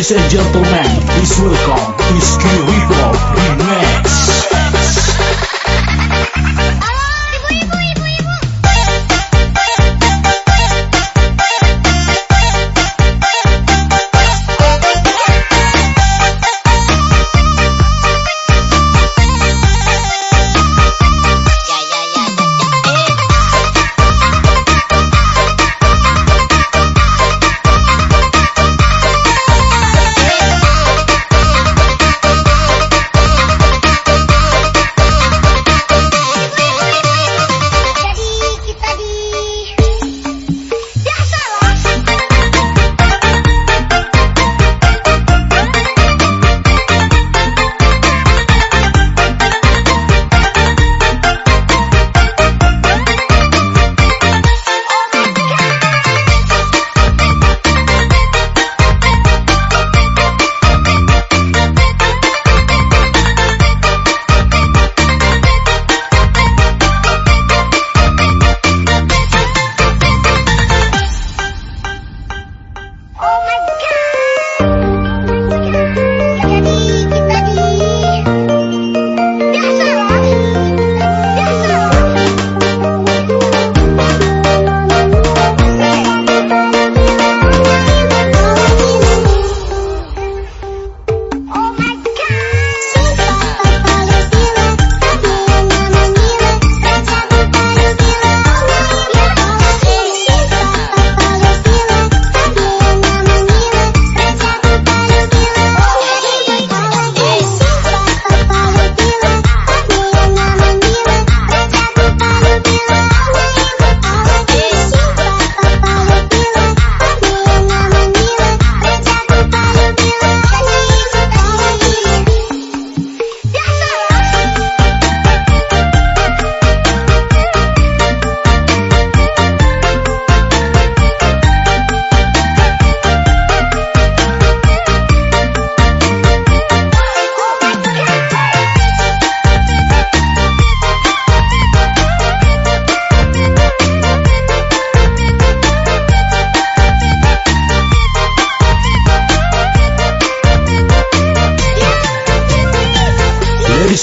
Ladies and gentlemen, please welcome, please give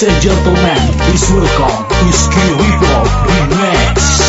Ladies and gentlemen, please welcome Whiskey Rico Remix.